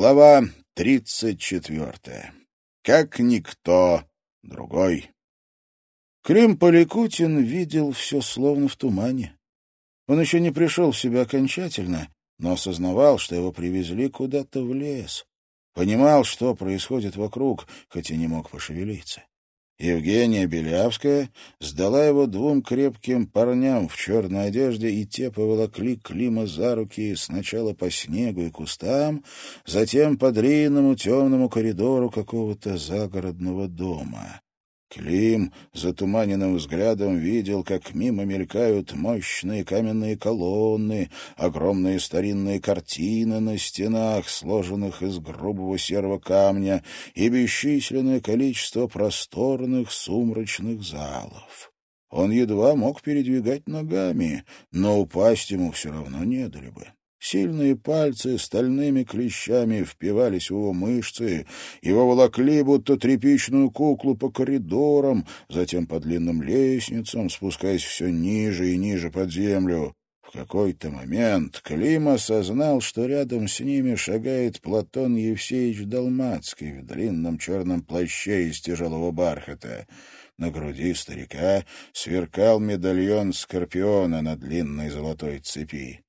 Глава тридцать четвертая. Как никто другой. Клим Поликутин видел все словно в тумане. Он еще не пришел в себя окончательно, но осознавал, что его привезли куда-то в лес. Понимал, что происходит вокруг, хоть и не мог пошевелиться. Евгения Белявская сдала его двум крепким парням в черной одежде, и те поволокли Клима за руки сначала по снегу и кустам, затем по длинному темному коридору какого-то загородного дома. Клим затуманенным взглядом видел, как мимо мелькают мощные каменные колонны, огромные старинные картины на стенах, сложенных из грубого серого камня, и бесчисленное количество просторных сумрачных залов. Он едва мог передвигать ногами, но упасть ему все равно не дали бы. Сильные пальцы стальными клещами впивались в его мышцы, его волокли, будто тряпичную куклу, по коридорам, затем по длинным лестницам, спускаясь все ниже и ниже под землю. В какой-то момент Клим осознал, что рядом с ними шагает Платон Евсеевич Долмацкий в длинном черном плаще из тяжелого бархата. На груди старика сверкал медальон скорпиона на длинной золотой цепи.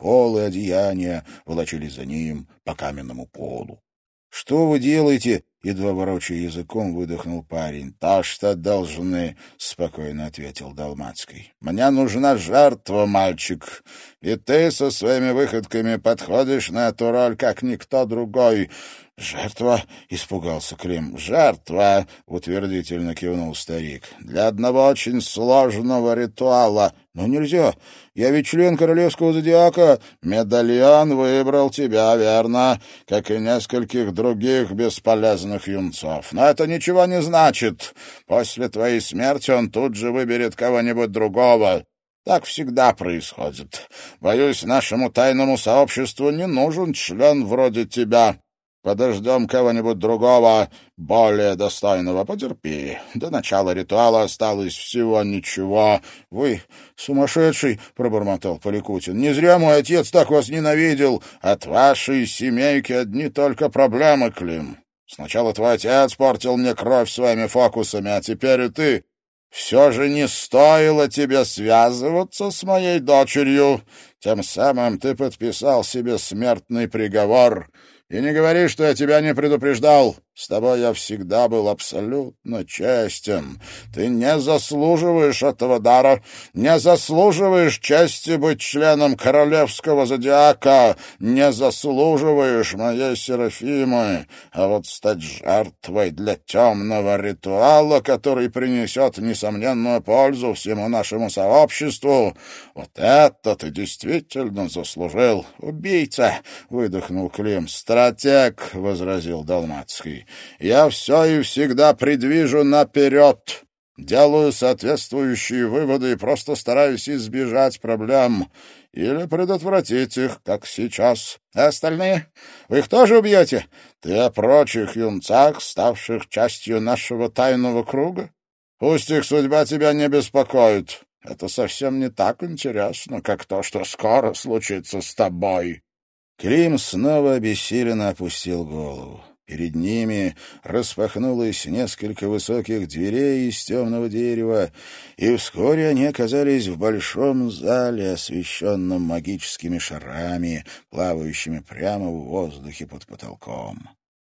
Полы одеяния волочились за ним по каменному полу. — Что вы делаете? — едва ворочая языком, выдохнул парень. — То, что должны, — спокойно ответил Долмацкий. — Мне нужна жертва, мальчик, и ты со своими выходками подходишь на эту роль, как никто другой. «Жертва?» — испугался Клим. «Жертва!» — утвердительно кивнул старик. «Для одного очень сложного ритуала. Но нельзя. Я ведь член королевского зодиака. Медальон выбрал тебя, верно, как и нескольких других бесполезных юнцов. Но это ничего не значит. После твоей смерти он тут же выберет кого-нибудь другого. Так всегда происходит. Боюсь, нашему тайному сообществу не нужен член вроде тебя». Подождем кого-нибудь другого, более достойного. Потерпи. До начала ритуала осталось всего ничего. — Вы сумасшедший, — пробормотал Поликутин. — Не зря мой отец так вас ненавидел. От вашей семейки одни только проблемы, Клим. Сначала твой отец портил мне кровь своими фокусами, а теперь и ты. Все же не стоило тебе связываться с моей дочерью. Тем самым ты подписал себе смертный приговор. И не говори, что я тебя не предупреждал. С тобой я всегда был абсолютно честен. Ты не заслуживаешь этого дара, не заслуживаешь чести быть членом королевского зодиака, не заслуживаешь моей Серафимы, а вот стать жертвой для темного ритуала, который принесет несомненную пользу всему нашему сообществу, вот это ты действительно заслужил. Убийца, — выдохнул Клим. Стратег, — возразил Далмацкий. Я все и всегда придвижу наперед, делаю соответствующие выводы и просто стараюсь избежать проблем или предотвратить их, как сейчас. А остальные? Вы их тоже убьете? Ты о прочих юнцах, ставших частью нашего тайного круга? Пусть их судьба тебя не беспокоит. Это совсем не так интересно, как то, что скоро случится с тобой. Клим снова обессиленно опустил голову. Перед ними распахнулось несколько высоких дверей из темного дерева, и вскоре они оказались в большом зале, освещенном магическими шарами, плавающими прямо в воздухе под потолком.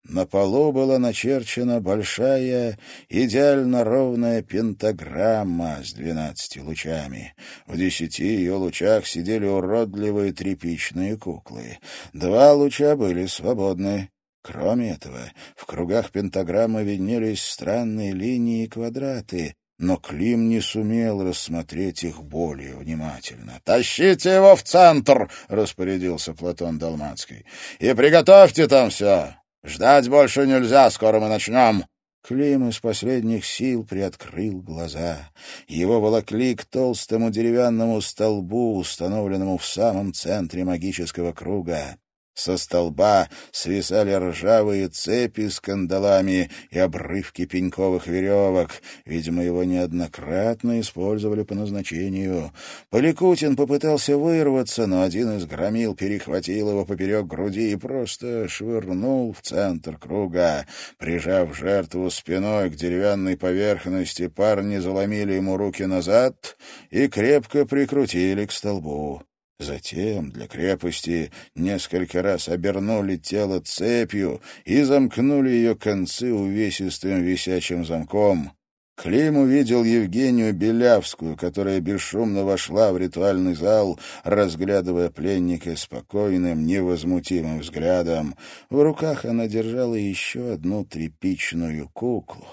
На полу была начерчена большая, идеально ровная пентаграмма с двенадцати лучами. В десяти ее лучах сидели уродливые тряпичные куклы. Два луча были свободны, Кроме этого, в кругах пентаграммы виднелись странные линии и квадраты, но Клим не сумел рассмотреть их более внимательно. «Тащите его в центр!» — распорядился Платон Долмацкий. «И приготовьте там все! Ждать больше нельзя, скоро мы начнем!» Клим из последних сил приоткрыл глаза. Его волокли к толстому деревянному столбу, установленному в самом центре магического круга. Со столба свисали ржавые цепи с кандалами и обрывки пеньковых веревок. Видимо, его неоднократно использовали по назначению. Поликутин попытался вырваться, но один из громил перехватил его поперек груди и просто швырнул в центр круга. Прижав жертву спиной к деревянной поверхности, парни заломили ему руки назад и крепко прикрутили к столбу. Затем для крепости несколько раз обернули тело цепью и замкнули ее концы увесистым висячим замком. Клим увидел Евгению Белявскую, которая бесшумно вошла в ритуальный зал, разглядывая пленника спокойным, невозмутимым взглядом. В руках она держала еще одну тряпичную куклу,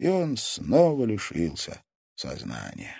и он снова лишился сознания.